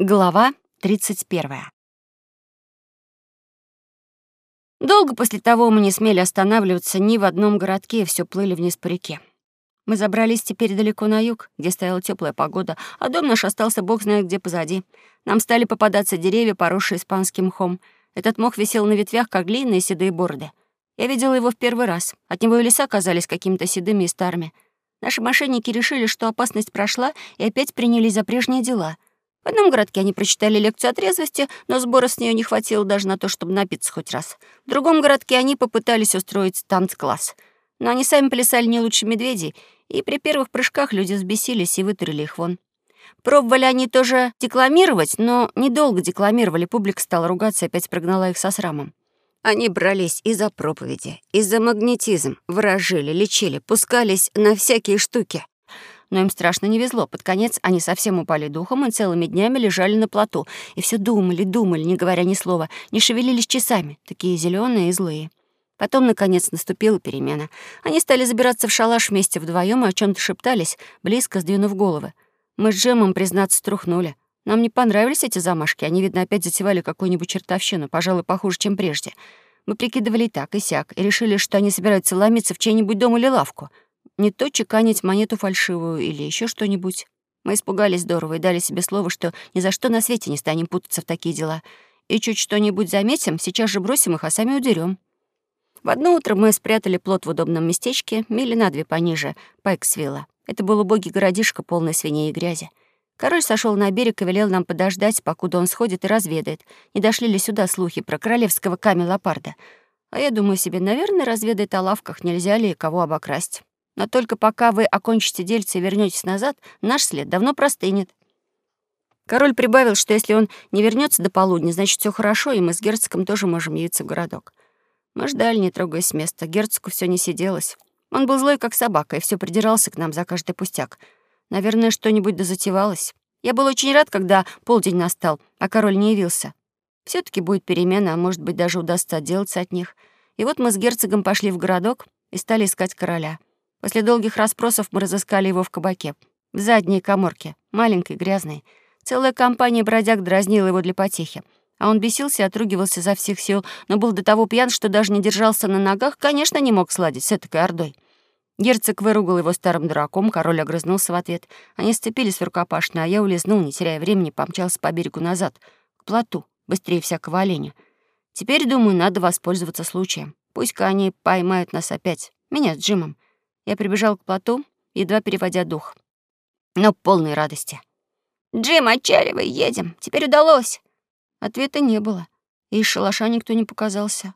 Глава 31. Долго после того мы не смели останавливаться ни в одном городке, все плыли вниз по реке. Мы забрались теперь далеко на юг, где стояла теплая погода, а дом наш остался бог знает где позади. Нам стали попадаться деревья, поросшие испанским мхом. Этот мох висел на ветвях, как длинные седые бороды. Я видела его в первый раз. От него и леса казались какими-то седыми и старыми. Наши мошенники решили, что опасность прошла, и опять принялись за прежние дела — в одном городке они прочитали лекцию о трезвости, но сбора с нее не хватило даже на то, чтобы напиться хоть раз. В другом городке они попытались устроить танцкласс. Но они сами плясали не лучше медведей, и при первых прыжках люди взбесились и вытурили их вон. Пробовали они тоже декламировать, но недолго декламировали, публика стала ругаться и опять прогнала их со срамом. Они брались и за проповеди, и за магнетизм, выражили, лечили, пускались на всякие штуки но им страшно не везло. Под конец они совсем упали духом и целыми днями лежали на плоту. И все думали, думали, не говоря ни слова, не шевелились часами, такие зеленые и злые. Потом, наконец, наступила перемена. Они стали забираться в шалаш вместе вдвоем и о чем то шептались, близко сдвинув головы. Мы с Джемом, признаться, струхнули. Нам не понравились эти замашки, они, видно, опять затевали какую-нибудь чертовщину, пожалуй, похуже, чем прежде. Мы прикидывали и так, и сяк, и решили, что они собираются ломиться в чей-нибудь дом или лавку — не то чеканить монету фальшивую или еще что-нибудь. Мы испугались здорово и дали себе слово, что ни за что на свете не станем путаться в такие дела. И чуть что-нибудь заметим, сейчас же бросим их, а сами удерем. В одно утро мы спрятали плод в удобном местечке, мили на две пониже, Пайксвилла. Это был убогий городишко, полный свиней и грязи. Король сошел на берег и велел нам подождать, покуда он сходит и разведает, не дошли ли сюда слухи про королевского камелопарда. А я думаю себе, наверное, разведает о лавках, нельзя ли кого обокрасть. Но только пока вы окончите дельце и вернётесь назад, наш след давно простынет. Король прибавил, что если он не вернется до полудня, значит, все хорошо, и мы с герцогом тоже можем явиться в городок. Мы ждали, не трогаясь с места. Герцогу все не сиделось. Он был злой, как собака, и все придирался к нам за каждый пустяк. Наверное, что-нибудь дозатевалось. Я был очень рад, когда полдень настал, а король не явился. все таки будет перемена, а может быть, даже удастся отделаться от них. И вот мы с герцогом пошли в городок и стали искать короля — После долгих расспросов мы разыскали его в кабаке, в задней коморке, маленькой, грязной. Целая компания бродяг дразнила его для потехи. А он бесился и отругивался за всех сил, но был до того пьян, что даже не держался на ногах, конечно, не мог сладить с этой ордой. Герцог выругал его старым дураком, король огрызнулся в ответ. Они сцепились рукопашно, а я улизнул, не теряя времени, помчался по берегу назад, к плоту, быстрее всякого оленя. Теперь, думаю, надо воспользоваться случаем. Пусть-ка они поймают нас опять, меня с Джимом. Я прибежал к плоту, едва переводя дух. Но полной радости. «Джим, отчаливай, едем. Теперь удалось». Ответа не было. И из шалаша никто не показался.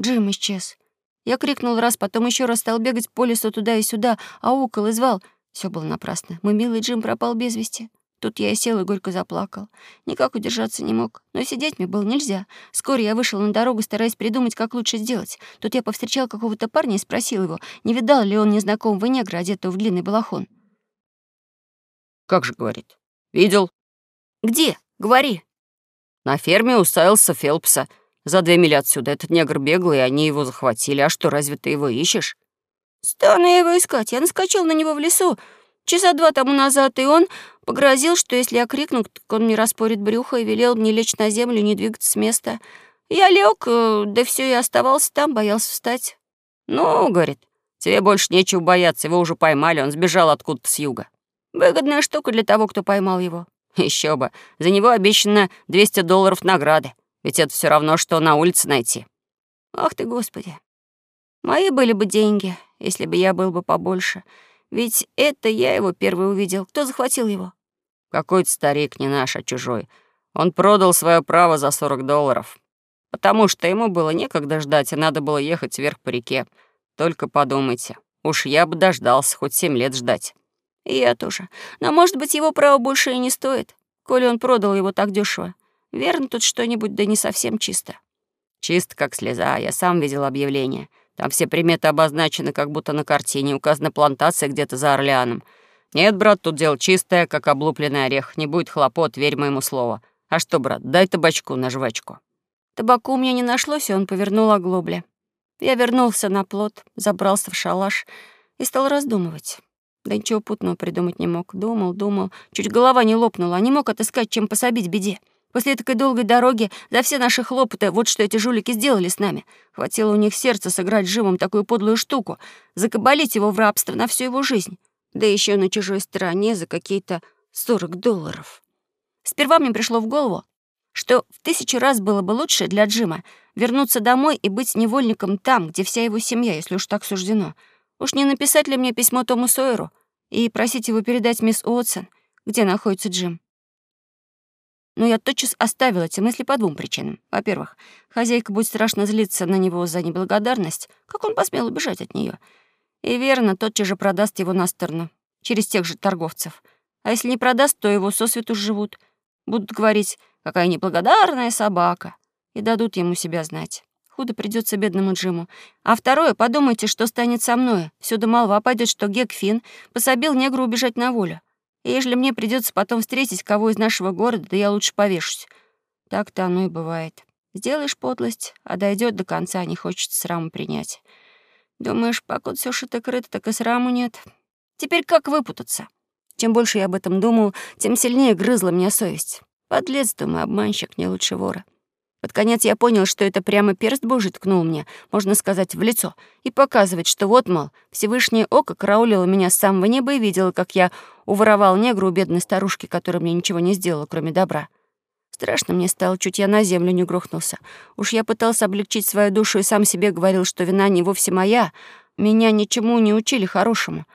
Джим исчез. Я крикнул раз, потом еще раз стал бегать по лесу туда и сюда, аукал и звал. Все было напрасно. Мой милый Джим пропал без вести. Тут я и сел и горько заплакал. Никак удержаться не мог. Но сидеть мне было нельзя. Скоро я вышел на дорогу, стараясь придумать, как лучше сделать. Тут я повстречал какого-то парня и спросил его, не видал ли он незнакомого негра, одетого в длинный балахон. «Как же, — говорит, — видел». «Где? Говори». «На ферме у Сайлса Фелпса. За две мили отсюда. Этот негр бегал, и они его захватили. А что, разве ты его ищешь?» «Стану я его искать. Я наскочил на него в лесу. Часа два тому назад, и он погрозил, что если я крикну, так он мне распорит брюхо и велел мне лечь на землю не двигаться с места. Я лег, э, да все и оставался там, боялся встать. «Ну, — говорит, — тебе больше нечего бояться, его уже поймали, он сбежал откуда-то с юга». Выгодная штука для того, кто поймал его. Еще бы, за него обещано 200 долларов награды, ведь это все равно, что на улице найти. Ах ты, Господи. Мои были бы деньги, если бы я был бы побольше. Ведь это я его первый увидел. Кто захватил его? Какой-то старик, не наш, а чужой. Он продал свое право за 40 долларов. Потому что ему было некогда ждать, и надо было ехать вверх по реке. Только подумайте, уж я бы дождался хоть семь лет ждать. И я тоже. Но, может быть, его право больше и не стоит, коли он продал его так дешево. Верно, тут что-нибудь, да не совсем чисто. Чисто как слеза, я сам видел объявление. Там все приметы обозначены, как будто на картине, указана плантация где-то за Орлеаном. Нет, брат, тут дело чистое, как облупленный орех. Не будет хлопот, верь моему слову. А что, брат, дай табачку на жвачку». Табаку у меня не нашлось, и он повернул оглобли. Я вернулся на плот, забрался в шалаш и стал раздумывать. Да ничего путного придумать не мог. Думал, думал. Чуть голова не лопнула, а не мог отыскать, чем пособить беде. После такой долгой дороги за все наши хлопоты вот что эти жулики сделали с нами. Хватило у них сердца сыграть живым такую подлую штуку, закабалить его в рабство на всю его жизнь. Да еще на чужой стороне за какие-то 40 долларов. Сперва мне пришло в голову, что в тысячу раз было бы лучше для Джима вернуться домой и быть невольником там, где вся его семья, если уж так суждено. Уж не написать ли мне письмо Тому Сойеру и просить его передать мисс Уотсон, где находится Джим? Но я тотчас оставила эти мысли по двум причинам. Во-первых, хозяйка будет страшно злиться на него за неблагодарность, как он посмел убежать от нее. И верно, тотчас же продаст его на сторону, через тех же торговцев. А если не продаст, то его сосвету живут. Будут говорить, какая неблагодарная собака, и дадут ему себя знать. Худо придется бедному Джиму. А второе, подумайте, что станет со мной. Всюду молва пойдет, что Гек Финн пособил негру убежать на волю. И если мне придется потом встретить кого из нашего города, да я лучше повешусь. Так-то оно и бывает. Сделаешь подлость, а дойдет до конца, не хочется сраму принять. Думаешь, покуда все шито-крыто, так и сраму нет. Теперь как выпутаться? Чем больше я об этом думал, тем сильнее грызла меня совесть. Подлец, думаю, обманщик, не лучше вора. Под конец я понял, что это прямо перст Божий ткнул мне, можно сказать, в лицо, и показывает, что вот, мол, Всевышнее око караулило меня с самого неба и видело, как я уворовал негру у бедной старушки, которая мне ничего не сделала, кроме добра. Страшно мне стало, чуть я на землю не грохнулся. Уж я пытался облегчить свою душу и сам себе говорил, что вина не вовсе моя. Меня ничему не учили хорошему.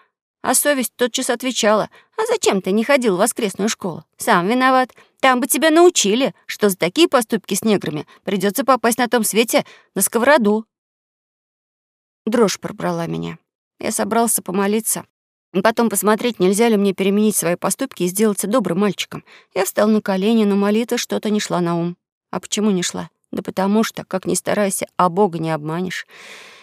А совесть тотчас отвечала, «А зачем ты не ходил в воскресную школу? Сам виноват. Там бы тебя научили, что за такие поступки с неграми придется попасть на том свете на сковороду». Дрожь пробрала меня. Я собрался помолиться. Потом посмотреть, нельзя ли мне переменить свои поступки и сделаться добрым мальчиком. Я встал на колени, но молитва что-то не шла на ум. А почему не шла? Да потому что, как ни старайся, а Бога не обманешь.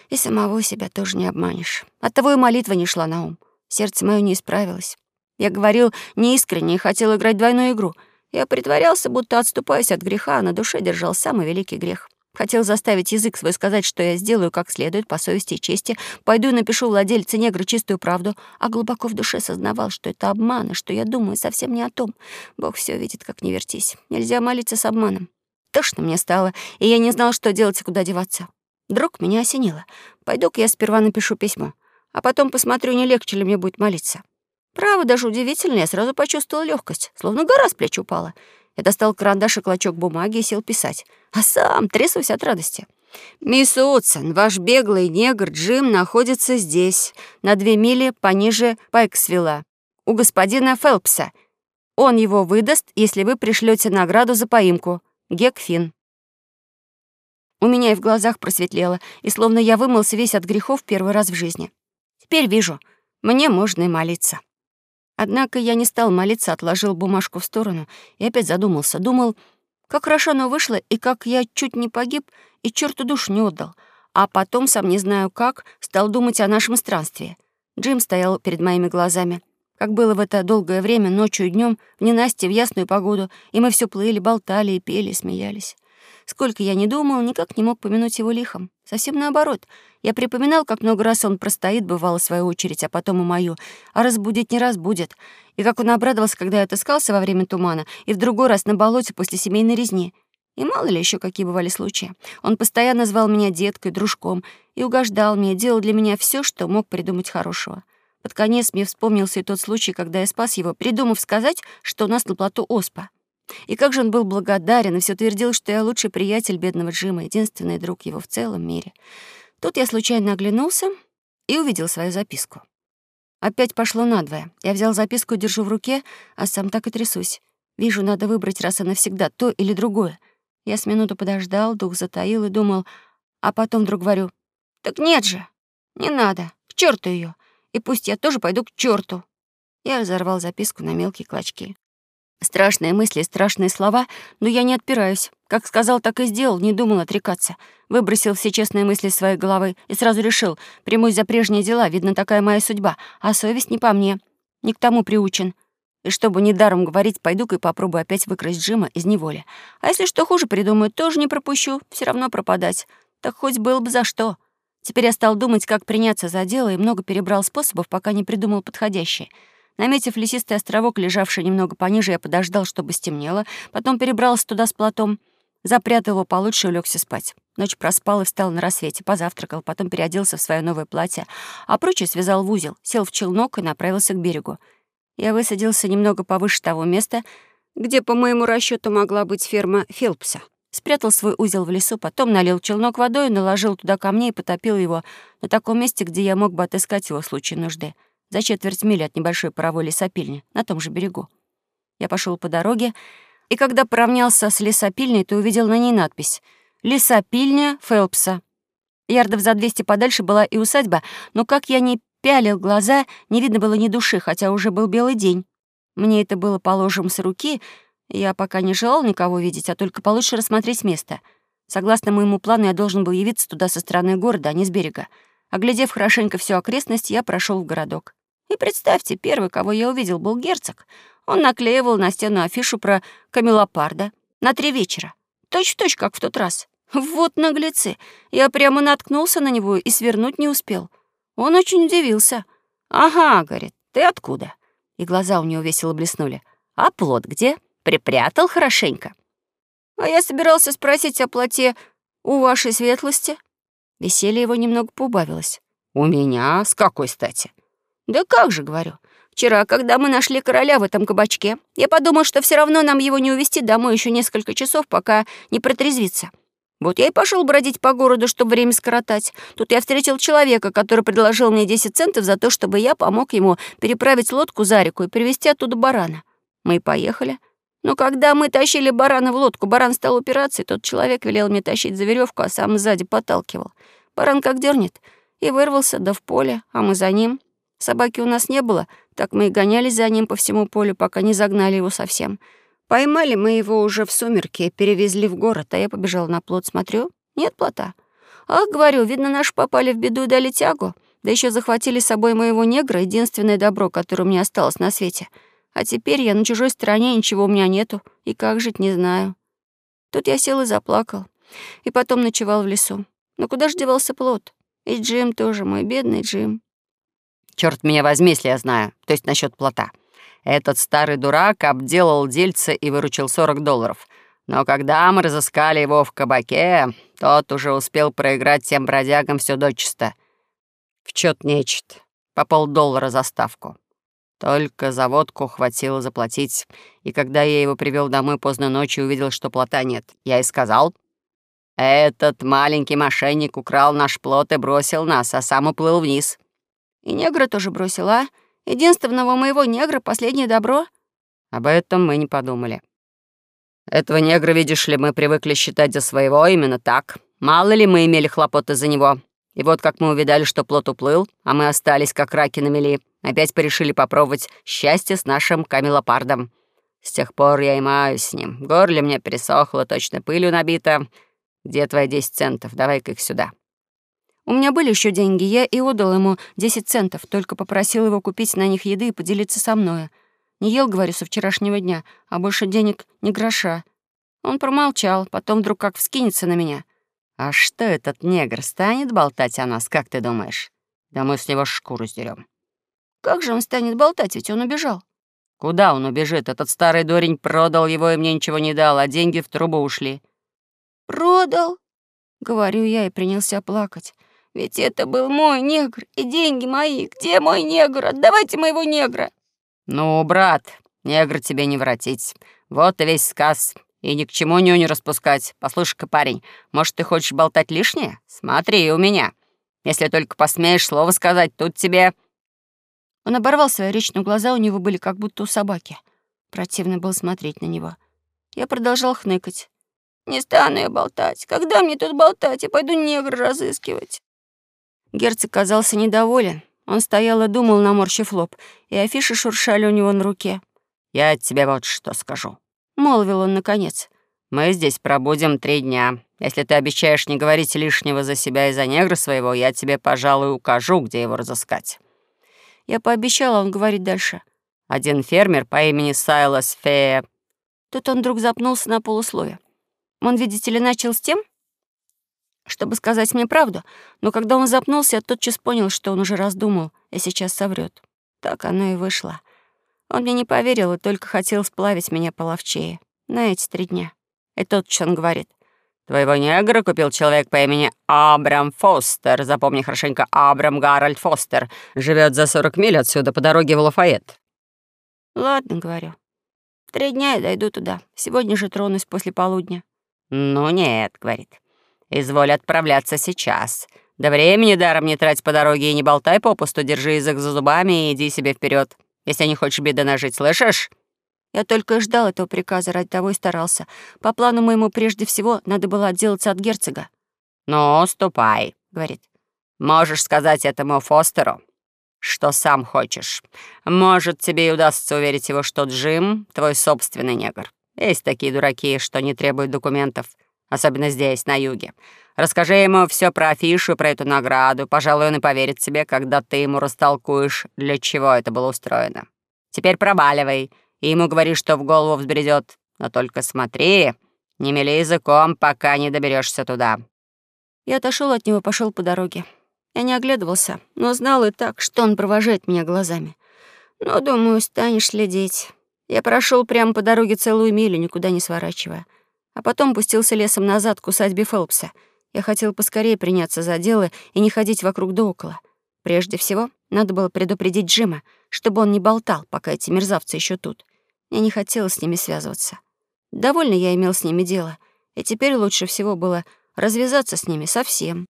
И самого себя тоже не обманешь. Оттого и молитва не шла на ум. Сердце мое не исправилось. Я говорил неискренне и хотел играть двойную игру. Я притворялся, будто отступаясь от греха, а на душе держал самый великий грех. Хотел заставить язык свой сказать, что я сделаю как следует, по совести и чести, пойду и напишу владельце негра чистую правду, а глубоко в душе сознавал, что это обман, и что я думаю совсем не о том. Бог все видит, как не вертись. Нельзя молиться с обманом. Тошно мне стало, и я не знал, что делать и куда деваться. Вдруг меня осенило. Пойду-ка я сперва напишу письмо а потом посмотрю, не легче ли мне будет молиться. Право, даже удивительно, я сразу почувствовала легкость, словно гора с плеч упала. Я достал карандаш и клочок бумаги и сел писать, а сам трясусь от радости. «Мисс Утсон, ваш беглый негр Джим находится здесь, на две мили пониже Пайксвилла, у господина Фелпса. Он его выдаст, если вы пришлете награду за поимку. Гек Финн». У меня и в глазах просветлело, и словно я вымылся весь от грехов первый раз в жизни. Теперь вижу, мне можно и молиться. Однако я не стал молиться, отложил бумажку в сторону и опять задумался. Думал, как хорошо оно вышло, и как я чуть не погиб, и черту душу не отдал. А потом, сам не знаю как, стал думать о нашем странстве. Джим стоял перед моими глазами. Как было в это долгое время, ночью и днем, в ненастье, в ясную погоду, и мы все плыли, болтали и пели, смеялись. Сколько я не думал, никак не мог помянуть его лихом. Совсем наоборот. Я припоминал, как много раз он простоит, бывало, свою очередь, а потом и мою. А разбудить не разбудит. И как он обрадовался, когда я отыскался во время тумана, и в другой раз на болоте после семейной резни. И мало ли еще какие бывали случаи. Он постоянно звал меня деткой, дружком, и угождал мне, делал для меня все, что мог придумать хорошего. Под конец мне вспомнился и тот случай, когда я спас его, придумав сказать, что у нас на плоту оспа. И как же он был благодарен и все твердил, что я лучший приятель бедного Джима, единственный друг его в целом мире. Тут я случайно оглянулся и увидел свою записку. Опять пошло надвое. Я взял записку держу в руке, а сам так и трясусь. Вижу, надо выбрать раз и навсегда то или другое. Я с минуту подождал, дух затаил и думал, а потом вдруг говорю, «Так нет же, не надо, к черту ее, и пусть я тоже пойду к черту. Я разорвал записку на мелкие клочки. Страшные мысли, страшные слова, но я не отпираюсь. Как сказал, так и сделал, не думал отрекаться. Выбросил все честные мысли из своей головы и сразу решил, примусь за прежние дела, видно, такая моя судьба, а совесть не по мне, не к тому приучен. И чтобы недаром говорить, пойду-ка и попробую опять выкрасть Джима из неволи. А если что хуже придумаю, тоже не пропущу, все равно пропадать. Так хоть было бы за что. Теперь я стал думать, как приняться за дело, и много перебрал способов, пока не придумал подходящий. Наметив лесистый островок, лежавший немного пониже, я подождал, чтобы стемнело, потом перебрался туда с платом, запрятал его получше и улегся спать. Ночь проспал и встал на рассвете, позавтракал, потом переоделся в свое новое платье, а прочее связал в узел, сел в челнок и направился к берегу. Я высадился немного повыше того места, где, по моему расчету, могла быть ферма Филпса. Спрятал свой узел в лесу, потом налил челнок водой, наложил туда камней и потопил его на таком месте, где я мог бы отыскать его в случае нужды, за четверть мили от небольшой паровой лесопильни, на том же берегу. Я пошел по дороге, и когда поравнялся с лесопильней, то увидел на ней надпись «Лесопильня Фелпса». Ярдов за 200 подальше была и усадьба, но как я не пялил глаза, не видно было ни души, хотя уже был белый день. Мне это было положим с руки — я пока не желал никого видеть, а только получше рассмотреть место. Согласно моему плану, я должен был явиться туда со стороны города, а не с берега. Оглядев хорошенько всю окрестность, я прошел в городок. И представьте, первый, кого я увидел, был герцог. Он наклеивал на стену афишу про камелопарда на три вечера. Точь-в-точь, как в тот раз. Вот наглецы. Я прямо наткнулся на него и свернуть не успел. Он очень удивился. «Ага», — говорит, — «ты откуда?» И глаза у него весело блеснули. «А плод где?» Припрятал хорошенько. А я собирался спросить о плоте у вашей светлости. Веселье его немного поубавилось. У меня? С какой стати? Да как же, говорю. Вчера, когда мы нашли короля в этом кабачке, я подумал, что все равно нам его не увезти домой еще несколько часов, пока не протрезвится. Вот я и пошел бродить по городу, чтобы время скоротать. Тут я встретил человека, который предложил мне 10 центов за то, чтобы я помог ему переправить лодку за реку и привезти оттуда барана. Мы и поехали. Но когда мы тащили барана в лодку, баран стал упираться, и тот человек велел мне тащить за веревку, а сам сзади подталкивал. Баран как дернет, и вырвался, да в поле, а мы за ним. Собаки у нас не было, так мы и гонялись за ним по всему полю, пока не загнали его совсем. Поймали мы его уже в сумерки и перевезли в город, а я побежал на плот, смотрю, нет плота. Ах, говорю, видно, наши попали в беду и дали тягу, да еще захватили с собой моего негра, единственное добро, которое меня осталось на свете — а теперь я на чужой стороне, ничего у меня нету, и как жить не знаю. Тут я сел и заплакал, и потом ночевал в лесу. Но куда ж девался плод? И Джим тоже, мой бедный Джим. Черт меня возьми, если я знаю, то есть насчет плота. Этот старый дурак обделал дельца и выручил 40 долларов. Но когда мы разыскали его в кабаке, тот уже успел проиграть тем бродягам все дочисто. В чёт нечет. По полдоллара за ставку. Только за водку хватило заплатить, и когда я его привел домой поздно ночью, увидел, что плота нет. Я и сказал, «Этот маленький мошенник украл наш плот и бросил нас, а сам уплыл вниз». «И негра тоже бросил, а? Единственного моего негра последнее добро?» Об этом мы не подумали. Этого негра, видишь ли, мы привыкли считать за своего именно так. Мало ли мы имели хлопоты за него. И вот как мы увидали, что плот уплыл, а мы остались как раки на мели, опять порешили попробовать счастье с нашим камелопардом. С тех пор я и маюсь с ним. Горле мне пересохло, точно пылью набито. Где твои 10 центов? Давай-ка их сюда. У меня были еще деньги, я и отдал ему 10 центов, только попросил его купить на них еды и поделиться со мною. Не ел, говорю, со вчерашнего дня, а больше денег ни гроша. Он промолчал, потом вдруг как вскинется на меня. «А что этот негр станет болтать о нас, как ты думаешь? Да мы с него шкуру сдерем. «Как же он станет болтать, ведь он убежал?» «Куда он убежит? Этот старый дурень продал его и мне ничего не дал, а деньги в трубу ушли». «Продал?» — говорю я и принялся плакать. «Ведь это был мой негр, и деньги мои. Где мой негр? Отдавайте моего негра!» «Ну, брат, негр тебе не воротить. Вот и весь сказ. И ни к чему нюню распускать. Послушай-ка, парень, может, ты хочешь болтать лишнее? Смотри у меня. Если только посмеешь слово сказать, тут тебе...» Он оборвал свою речь, но глаза у него были как будто у собаки. Противно было смотреть на него. Я продолжал хныкать. «Не стану я болтать. Когда мне тут болтать? Я пойду негра разыскивать». Герцог казался недоволен. Он стоял и думал, наморщив лоб, и афиши шуршали у него на руке. «Я тебе вот что скажу», молвил он наконец. «Мы здесь пробудем три дня. Если ты обещаешь не говорить лишнего за себя и за негра своего, я тебе, пожалуй, укажу, где его разыскать». Я пообещала, он говорит дальше. «Один фермер по имени Сайлас Фея...» Тут он вдруг запнулся на полуслове. Он, видите ли, начал с тем... чтобы сказать мне правду, но когда он запнулся, я тотчас понял, что он уже раздумал и сейчас соврет. Так оно и вышло. Он мне не поверил и только хотел сплавить меня половчее на эти три дня. И тотчас он говорит. «Твоего негра купил человек по имени Абрам Фостер. Запомни хорошенько, Абрам Гарольд Фостер. Живет за 40 миль отсюда по дороге в Лафайет». «Ладно», — говорю. «Три дня я дойду туда. Сегодня же тронусь после полудня». «Ну нет», — говорит. «Изволь отправляться сейчас. До времени даром не трать по дороге и не болтай попусту, держи язык за зубами и иди себе вперед, если не хочешь беды нажить, слышишь?» Я только и ждал этого приказа, ради того и старался. По плану моему прежде всего надо было отделаться от герцога. «Ну, ступай», — говорит. «Можешь сказать этому Фостеру, что сам хочешь. Может, тебе и удастся уверить его, что Джим — твой собственный негр. Есть такие дураки, что не требуют документов, особенно здесь, на юге. Расскажи ему все про афишу, про эту награду. Пожалуй, он и поверит тебе, когда ты ему растолкуешь, для чего это было устроено. Теперь проваливай и ему говори, что в голову взбредет. Но только смотри, не мели языком, пока не доберешься туда». Я отошел от него, пошел по дороге. Я не оглядывался, но знал и так, что он провожает меня глазами. Но, думаю, станешь следить. Я прошел прямо по дороге целую милю, никуда не сворачивая. А потом пустился лесом назад к усадьбе Фелпса. Я хотел поскорее приняться за дело и не ходить вокруг да около. Прежде всего, надо было предупредить Джима, чтобы он не болтал, пока эти мерзавцы еще тут. Я не хотела с ними связываться. Довольно я имел с ними дело, и теперь лучше всего было развязаться с ними совсем.